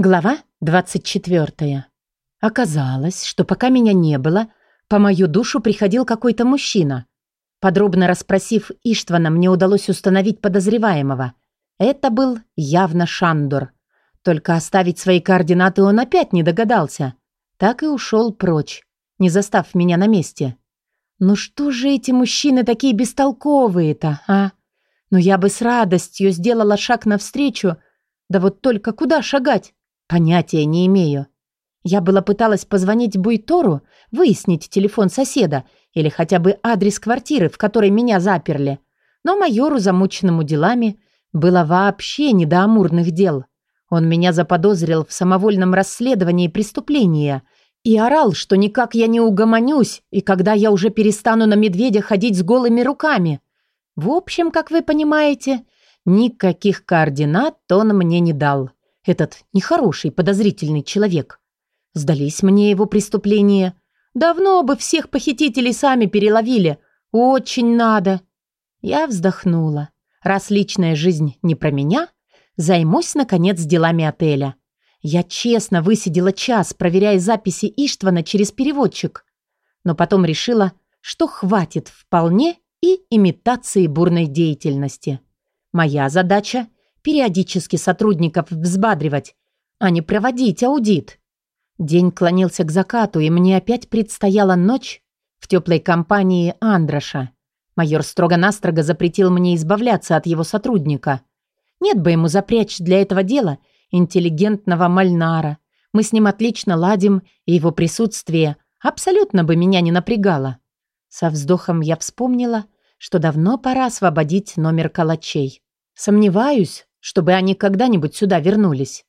Глава 24. Оказалось, что пока меня не было, по мою душу приходил какой-то мужчина. Подробно расспросив Иштвана, мне удалось установить подозреваемого. Это был явно Шандор. Только оставить свои координаты он опять не догадался. Так и ушел прочь, не застав меня на месте. Ну что же эти мужчины такие бестолковые-то, а? Но я бы с радостью сделала шаг навстречу, да вот только куда шагать? Понятия не имею. Я была пыталась позвонить Буйтору, выяснить телефон соседа или хотя бы адрес квартиры, в которой меня заперли. Но майору, замученному делами, было вообще не до амурных дел. Он меня заподозрил в самовольном расследовании преступления и орал, что никак я не угомонюсь, и когда я уже перестану на медведя ходить с голыми руками. В общем, как вы понимаете, никаких координат он мне не дал. Этот нехороший, подозрительный человек. Сдались мне его преступления. Давно бы всех похитителей сами переловили. Очень надо. Я вздохнула. Раз личная жизнь не про меня, займусь, наконец, делами отеля. Я честно высидела час, проверяя записи Иштвана через переводчик. Но потом решила, что хватит вполне и имитации бурной деятельности. Моя задача периодически сотрудников взбадривать, а не проводить аудит. День клонился к закату, и мне опять предстояла ночь в теплой компании Андроша. Майор строго-настрого запретил мне избавляться от его сотрудника. Нет бы ему запрячь для этого дела интеллигентного Мальнара. Мы с ним отлично ладим, и его присутствие абсолютно бы меня не напрягало. Со вздохом я вспомнила, что давно пора освободить номер калачей. Сомневаюсь, чтобы они когда-нибудь сюда вернулись.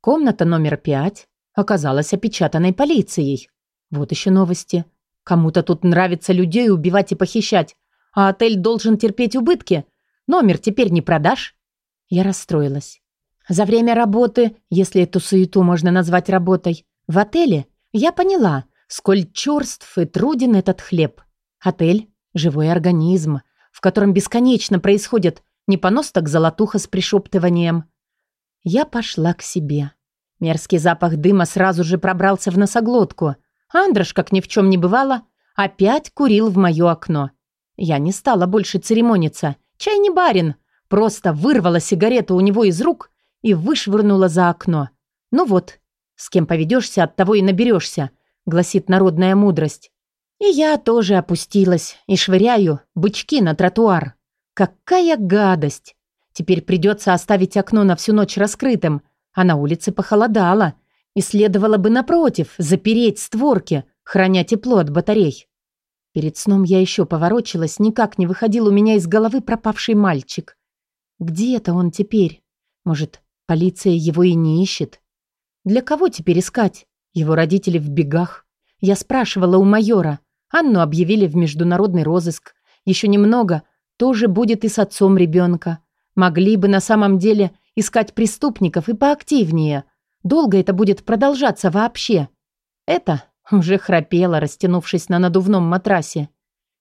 Комната номер пять оказалась опечатанной полицией. Вот еще новости. Кому-то тут нравится людей убивать и похищать, а отель должен терпеть убытки. Номер теперь не продашь. Я расстроилась. За время работы, если эту суету можно назвать работой, в отеле я поняла, сколь черств и труден этот хлеб. Отель – живой организм, в котором бесконечно происходят не понос так золотуха с пришептыванием. Я пошла к себе. Мерзкий запах дыма сразу же пробрался в носоглотку. Андрош, как ни в чем не бывало, опять курил в мое окно. Я не стала больше церемониться. Чай не барин. Просто вырвала сигарету у него из рук и вышвырнула за окно. Ну вот, с кем поведешься, от того и наберешься, гласит народная мудрость. И я тоже опустилась и швыряю бычки на тротуар. Какая гадость! Теперь придется оставить окно на всю ночь раскрытым, а на улице похолодало, и следовало бы, напротив, запереть створки, храня тепло от батарей. Перед сном я еще поворочилась, никак не выходил у меня из головы пропавший мальчик. Где это он теперь? Может, полиция его и не ищет? Для кого теперь искать? Его родители в бегах. Я спрашивала у майора. Анну объявили в международный розыск. Еще немного, тоже будет и с отцом ребенка. Могли бы на самом деле искать преступников и поактивнее. Долго это будет продолжаться вообще. Это уже храпело, растянувшись на надувном матрасе.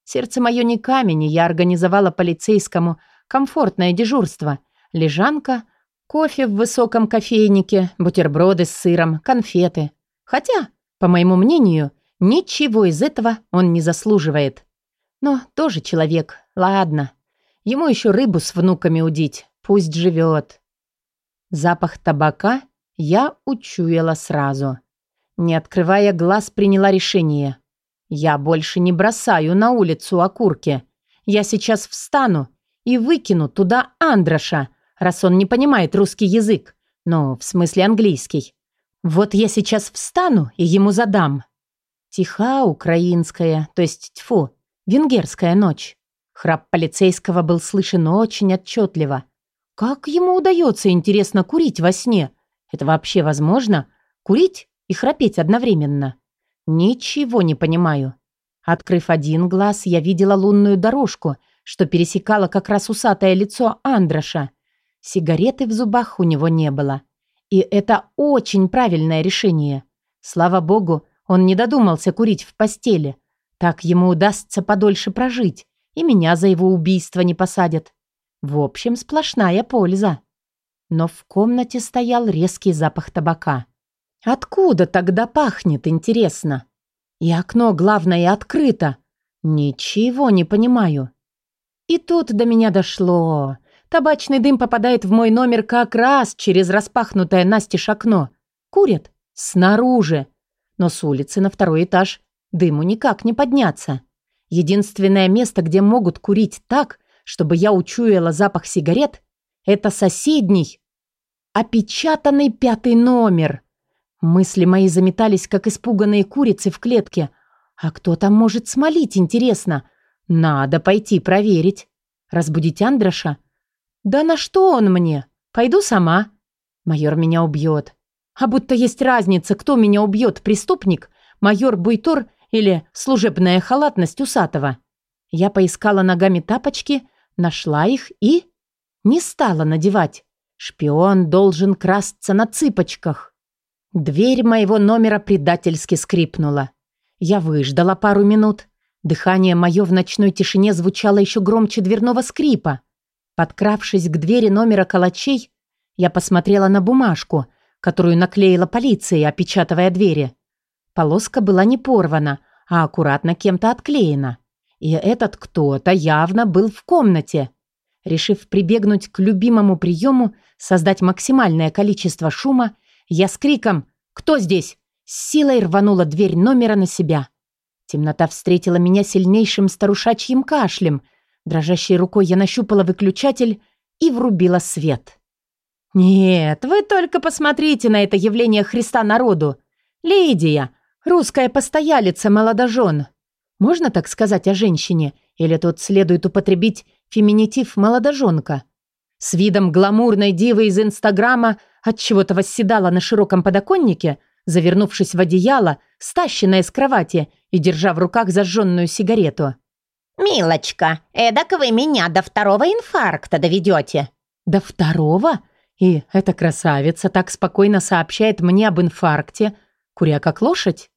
Сердце мое не камень, и я организовала полицейскому комфортное дежурство. Лежанка, кофе в высоком кофейнике, бутерброды с сыром, конфеты. Хотя, по моему мнению, ничего из этого он не заслуживает. Но тоже человек, ладно. Ему еще рыбу с внуками удить, пусть живет. Запах табака я учуяла сразу. Не открывая глаз, приняла решение. Я больше не бросаю на улицу окурки. Я сейчас встану и выкину туда Андроша, раз он не понимает русский язык. Ну, в смысле английский. Вот я сейчас встану и ему задам. Тиха украинская, то есть тьфу, Венгерская ночь. Храп полицейского был слышен очень отчетливо. Как ему удается, интересно, курить во сне? Это вообще возможно? Курить и храпеть одновременно? Ничего не понимаю. Открыв один глаз, я видела лунную дорожку, что пересекала как раз усатое лицо Андроша. Сигареты в зубах у него не было. И это очень правильное решение. Слава богу, он не додумался курить в постели. Так ему удастся подольше прожить, и меня за его убийство не посадят. В общем, сплошная польза. но в комнате стоял резкий запах табака. Откуда тогда пахнет, интересно? И окно, главное, открыто. Ничего не понимаю. И тут до меня дошло. Табачный дым попадает в мой номер как раз через распахнутое настежь окно. Курят снаружи. Но с улицы на второй этаж дыму никак не подняться. Единственное место, где могут курить так, чтобы я учуяла запах сигарет, это соседний, опечатанный пятый номер. Мысли мои заметались, как испуганные курицы в клетке. А кто там может смолить, интересно? Надо пойти проверить. Разбудить Андроша? Да на что он мне? Пойду сама. Майор меня убьет. А будто есть разница, кто меня убьет, преступник, майор Буйтор или служебная халатность усатого. Я поискала ногами тапочки, нашла их и... Не стала надевать. Шпион должен красться на цыпочках. Дверь моего номера предательски скрипнула. Я выждала пару минут. Дыхание мое в ночной тишине звучало еще громче дверного скрипа. Подкравшись к двери номера калачей, я посмотрела на бумажку, которую наклеила полиция, опечатывая двери. Полоска была не порвана, а аккуратно кем-то отклеена. И этот кто-то явно был в комнате. Решив прибегнуть к любимому приему, создать максимальное количество шума, я с криком «Кто здесь?» с силой рванула дверь номера на себя. Темнота встретила меня сильнейшим старушачьим кашлем. Дрожащей рукой я нащупала выключатель и врубила свет. «Нет, вы только посмотрите на это явление Христа народу. Лидия, русская постоялица молодожен. Можно так сказать о женщине? Или тут следует употребить феминитив «молодоженка». С видом гламурной дивы из Инстаграма от чего то восседала на широком подоконнике, завернувшись в одеяло, стащенная с кровати и держа в руках зажженную сигарету. «Милочка, эдак вы меня до второго инфаркта доведете». «До второго?» И эта красавица так спокойно сообщает мне об инфаркте, куря как лошадь?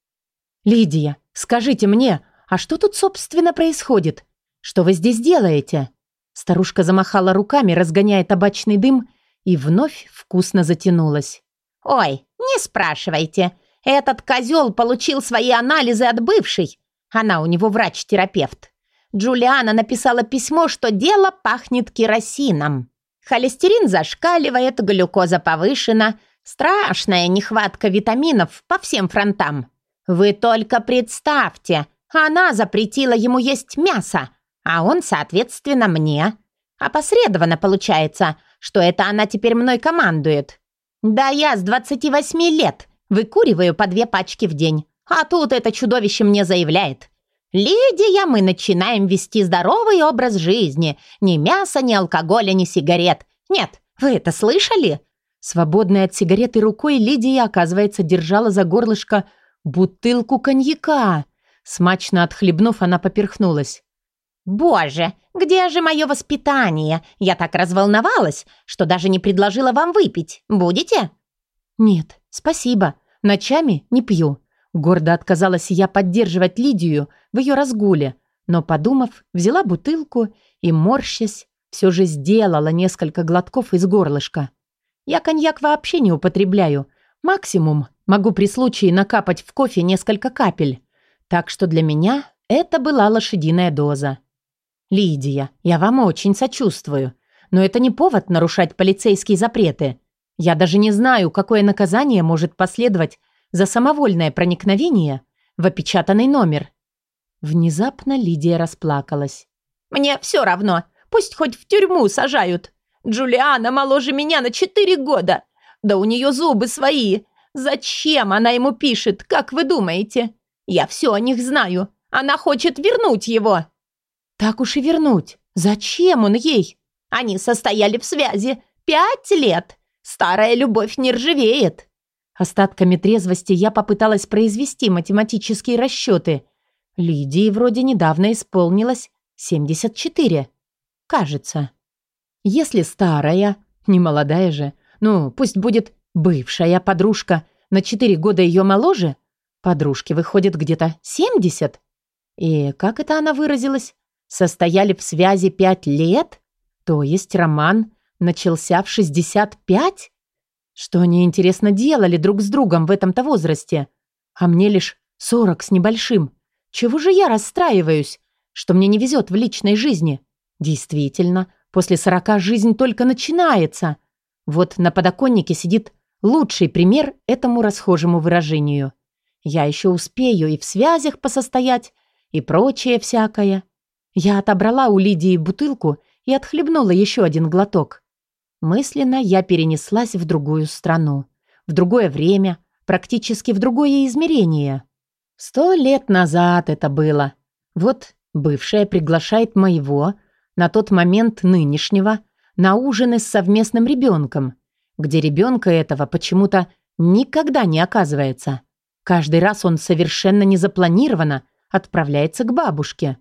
«Лидия, скажите мне, а что тут, собственно, происходит? Что вы здесь делаете?» Старушка замахала руками, разгоняя табачный дым, и вновь вкусно затянулась. «Ой, не спрашивайте. Этот козел получил свои анализы от бывшей. Она у него врач-терапевт. Джулиана написала письмо, что дело пахнет керосином. Холестерин зашкаливает, глюкоза повышена. Страшная нехватка витаминов по всем фронтам. Вы только представьте, она запретила ему есть мясо, а он, соответственно, мне. Опосредованно получается, что это она теперь мной командует. Да я с 28 лет выкуриваю по две пачки в день. А тут это чудовище мне заявляет. «Лидия, мы начинаем вести здоровый образ жизни. Ни мяса, ни алкоголя, ни сигарет. Нет, вы это слышали?» Свободной от сигареты рукой Лидия, оказывается, держала за горлышко бутылку коньяка. Смачно отхлебнув, она поперхнулась. «Боже, где же мое воспитание? Я так разволновалась, что даже не предложила вам выпить. Будете?» «Нет, спасибо. Ночами не пью». Гордо отказалась я поддерживать Лидию в ее разгуле, но, подумав, взяла бутылку и, морщась, все же сделала несколько глотков из горлышка. Я коньяк вообще не употребляю. Максимум могу при случае накапать в кофе несколько капель. Так что для меня это была лошадиная доза. «Лидия, я вам очень сочувствую, но это не повод нарушать полицейские запреты. Я даже не знаю, какое наказание может последовать за самовольное проникновение в опечатанный номер». Внезапно Лидия расплакалась. «Мне все равно. Пусть хоть в тюрьму сажают. Джулиана моложе меня на четыре года. Да у нее зубы свои. Зачем она ему пишет, как вы думаете? Я все о них знаю. Она хочет вернуть его». «Так уж и вернуть. Зачем он ей?» «Они состояли в связи. Пять лет. Старая любовь не ржавеет». Остатками трезвости я попыталась произвести математические расчеты. Лидии вроде недавно исполнилось 74. Кажется. Если старая, не молодая же, ну, пусть будет бывшая подружка, на 4 года ее моложе, подружке выходит где-то 70. И как это она выразилась? состояли в связи пять лет? То есть роман начался в 65? Что они, интересно, делали друг с другом в этом-то возрасте? А мне лишь 40 с небольшим. Чего же я расстраиваюсь, что мне не везет в личной жизни? Действительно, после 40 жизнь только начинается. Вот на подоконнике сидит лучший пример этому расхожему выражению. Я еще успею и в связях посостоять, и прочее всякое. Я отобрала у Лидии бутылку и отхлебнула еще один глоток. Мысленно я перенеслась в другую страну, в другое время, практически в другое измерение. Сто лет назад это было. Вот бывшая приглашает моего, на тот момент нынешнего, на ужины с совместным ребенком, где ребенка этого почему-то никогда не оказывается. Каждый раз он совершенно незапланированно отправляется к бабушке.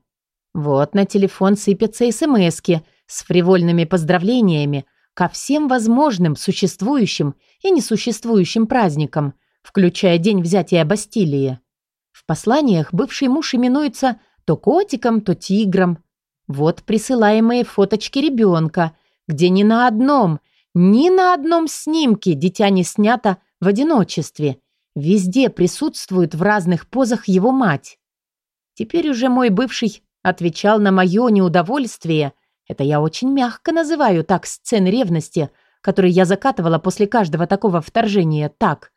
Вот на телефон сыпятся смски с фривольными поздравлениями ко всем возможным существующим и несуществующим праздникам, включая день взятия Бастилии. В посланиях бывший муж именуется то котиком, то тигром. Вот присылаемые фоточки ребенка, где ни на одном, ни на одном снимке дитя не снято в одиночестве. Везде присутствует в разных позах его мать. Теперь уже мой бывший отвечал на мое неудовольствие. Это я очень мягко называю так сцены ревности, которые я закатывала после каждого такого вторжения. Так.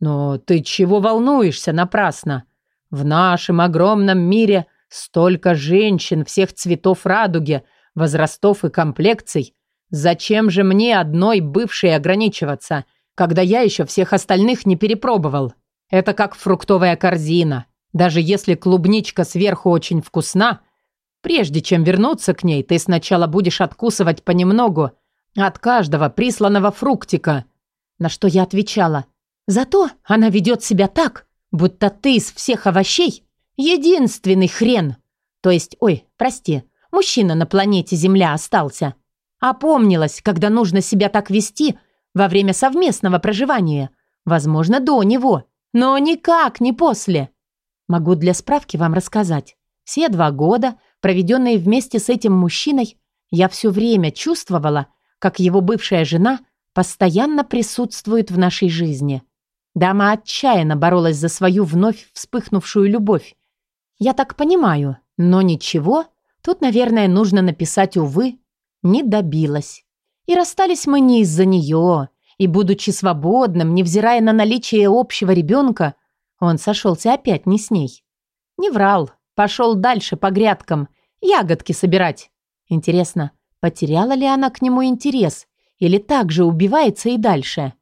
«Но ты чего волнуешься напрасно? В нашем огромном мире столько женщин всех цветов радуги, возрастов и комплекций. Зачем же мне одной бывшей ограничиваться, когда я еще всех остальных не перепробовал? Это как фруктовая корзина. Даже если клубничка сверху очень вкусна, прежде чем вернуться к ней, ты сначала будешь откусывать понемногу от каждого присланного фруктика. На что я отвечала. Зато она ведет себя так, будто ты из всех овощей единственный хрен. То есть, ой, прости, мужчина на планете Земля остался. Опомнилась, когда нужно себя так вести во время совместного проживания. Возможно, до него, но никак не после. Могу для справки вам рассказать. Все два года, проведенные вместе с этим мужчиной, я все время чувствовала, как его бывшая жена постоянно присутствует в нашей жизни. Дама отчаянно боролась за свою вновь вспыхнувшую любовь. Я так понимаю, но ничего, тут, наверное, нужно написать «увы», не добилась. И расстались мы не из-за нее, и, будучи свободным, невзирая на наличие общего ребенка, он сошелся опять не с ней. Не врал, пошел дальше по грядкам, ягодки собирать. Интересно, потеряла ли она к нему интерес или так же убивается и дальше?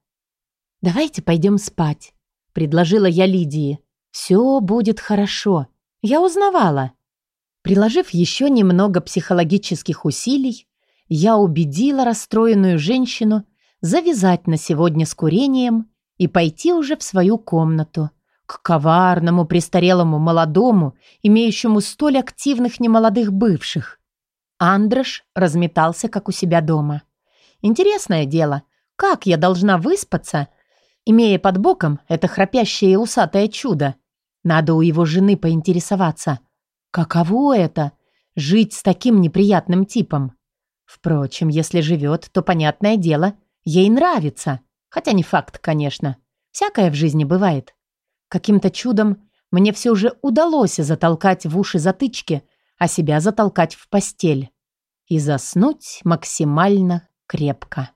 «Давайте пойдем спать», — предложила я Лидии. «Все будет хорошо. Я узнавала». Приложив еще немного психологических усилий, я убедила расстроенную женщину завязать на сегодня с курением и пойти уже в свою комнату, к коварному престарелому молодому, имеющему столь активных немолодых бывших. Андрош разметался, как у себя дома. Интересное дело, как я должна выспаться, имея под боком это храпящее усатое чудо? Надо у его жены поинтересоваться. Каково это — жить с таким неприятным типом? Впрочем, если живет, то, понятное дело, ей нравится. Хотя не факт, конечно. Всякое в жизни бывает. Каким-то чудом мне все же удалось затолкать в уши затычки, а себя затолкать в постель. И заснуть максимально крепко.